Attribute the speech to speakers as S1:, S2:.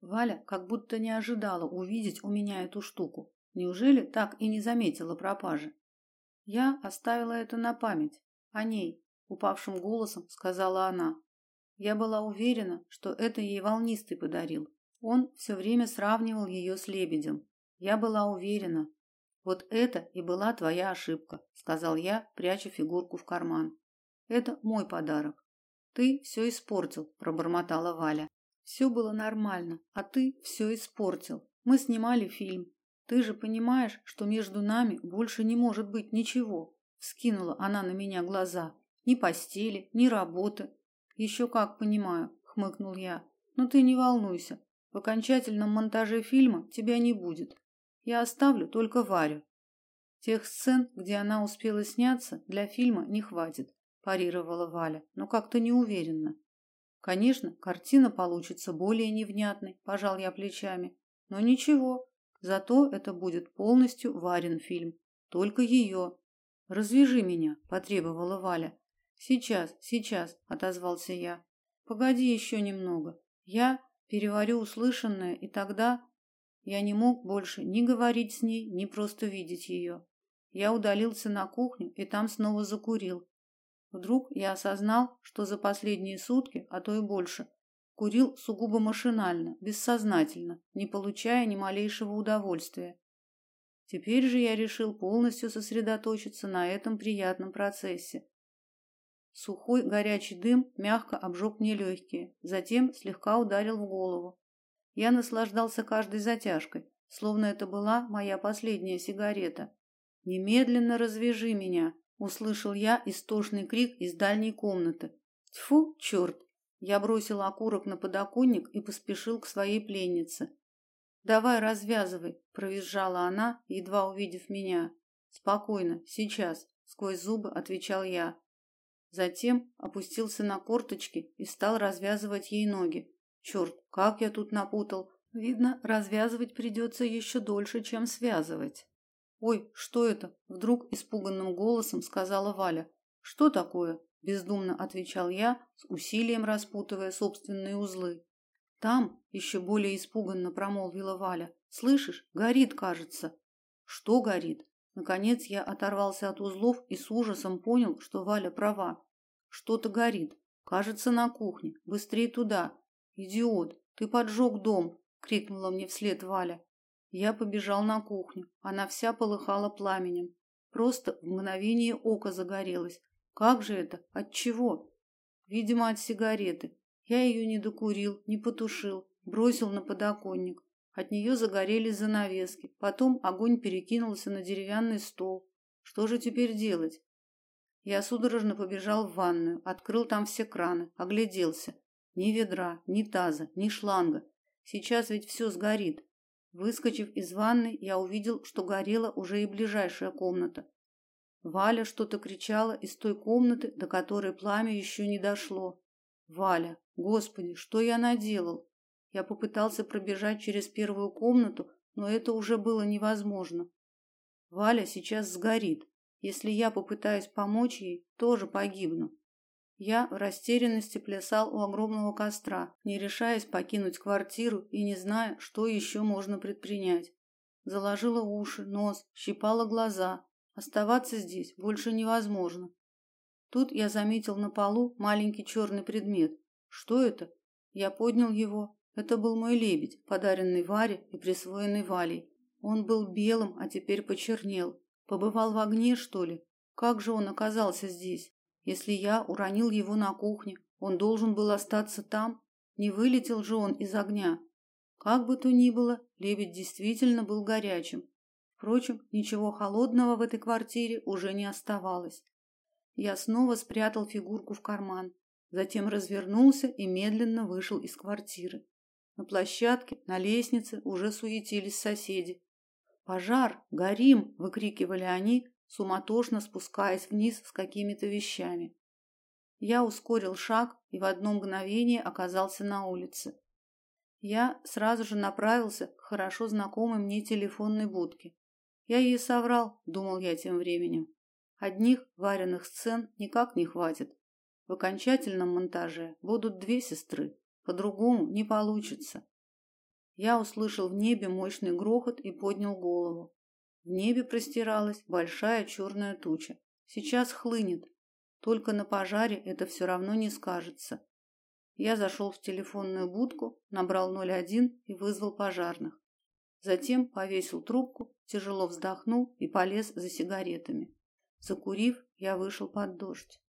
S1: Валя как будто не ожидала увидеть у меня эту штуку. Неужели так и не заметила пропажи? Я оставила это на память. О ней, упавшим голосом сказала она. Я была уверена, что это ей волнистый подарил. Он все время сравнивал ее с лебедем. Я была уверена. Вот это и была твоя ошибка, сказал я, пряча фигурку в карман. Это мой подарок. Ты все испортил, пробормотала Валя. Все было нормально, а ты все испортил. Мы снимали фильм. Ты же понимаешь, что между нами больше не может быть ничего. Скинула она на меня глаза. Ни постели, ни работы. Еще как понимаю, хмыкнул я. Но ты не волнуйся. В окончательном монтаже фильма тебя не будет. Я оставлю только Варю. Тех сцен, где она успела сняться, для фильма не хватит, парировала Валя, но как-то неуверенно. Конечно, картина получится более невнятной, пожал я плечами. Но ничего, зато это будет полностью Варин фильм, только ее. Развяжи меня, потребовала Валя. Сейчас, сейчас, отозвался я. Погоди еще немного. Я переварю услышанное, и тогда я не мог больше ни говорить с ней, ни просто видеть ее. Я удалился на кухню и там снова закурил. Вдруг я осознал, что за последние сутки, а то и больше, курил сугубо машинально, бессознательно, не получая ни малейшего удовольствия. Теперь же я решил полностью сосредоточиться на этом приятном процессе. Сухой горячий дым мягко обжег мне легкие, затем слегка ударил в голову. Я наслаждался каждой затяжкой, словно это была моя последняя сигарета. Немедленно развяжи меня, услышал я истошный крик из дальней комнаты. Тьфу, черт! Я бросил окурок на подоконник и поспешил к своей пленнице. Давай развязывай, провизжала она, едва увидев меня. Спокойно, сейчас, сквозь зубы отвечал я. Затем опустился на корточки и стал развязывать ей ноги. Черт, как я тут напутал. Видно, развязывать придется еще дольше, чем связывать. Ой, что это? вдруг испуганным голосом сказала Валя. Что такое? бездумно отвечал я, с усилием распутывая собственные узлы. Там, еще более испуганно промолвила Валя. Слышишь, горит, кажется. Что горит? Наконец я оторвался от узлов и с ужасом понял, что Валя права. Что-то горит. Кажется, на кухне. Быстрее туда. Идиот, ты поджег дом, крикнула мне вслед Валя. Я побежал на кухню. Она вся полыхала пламенем. Просто в мгновение ока загорелась. Как же это? От чего? Видимо, от сигареты. Я ее не докурил, не потушил, бросил на подоконник. От нее загорелись занавески. Потом огонь перекинулся на деревянный стол. Что же теперь делать? Я судорожно побежал в ванную, открыл там все краны, огляделся. Ни ведра, ни таза, ни шланга. Сейчас ведь все сгорит. Выскочив из ванны, я увидел, что горела уже и ближайшая комната. Валя что-то кричала из той комнаты, до которой пламя еще не дошло. Валя, господи, что я наделал? Я попытался пробежать через первую комнату, но это уже было невозможно. Валя сейчас сгорит. Если я попытаюсь помочь ей, тоже погибну. Я в растерянности плясал у огромного костра, не решаясь покинуть квартиру и не зная, что еще можно предпринять. Заложила уши, нос, щипала глаза. Оставаться здесь больше невозможно. Тут я заметил на полу маленький черный предмет. Что это? Я поднял его. Это был мой лебедь, подаренный Варе и присвоенный Валей. Он был белым, а теперь почернел. Побывал в огне, что ли? Как же он оказался здесь? Если я уронил его на кухне, он должен был остаться там, не вылетел же он из огня. Как бы то ни было, лебедь действительно был горячим. Впрочем, ничего холодного в этой квартире уже не оставалось. Я снова спрятал фигурку в карман, затем развернулся и медленно вышел из квартиры. На площадке, на лестнице уже суетились соседи. Пожар, горим, выкрикивали они, суматошно спускаясь вниз с какими-то вещами. Я ускорил шаг и в одно мгновение оказался на улице. Я сразу же направился к хорошо знакомой мне телефонной будке. Я ей соврал, думал я тем временем. Одних вареных сцен никак не хватит. В окончательном монтаже будут две сестры, по-другому не получится. Я услышал в небе мощный грохот и поднял голову. Небе простиралась большая черная туча. Сейчас хлынет. Только на пожаре это все равно не скажется. Я зашел в телефонную будку, набрал 01 и вызвал пожарных. Затем повесил трубку, тяжело вздохнул и полез за сигаретами. Закурив, я вышел под дождь.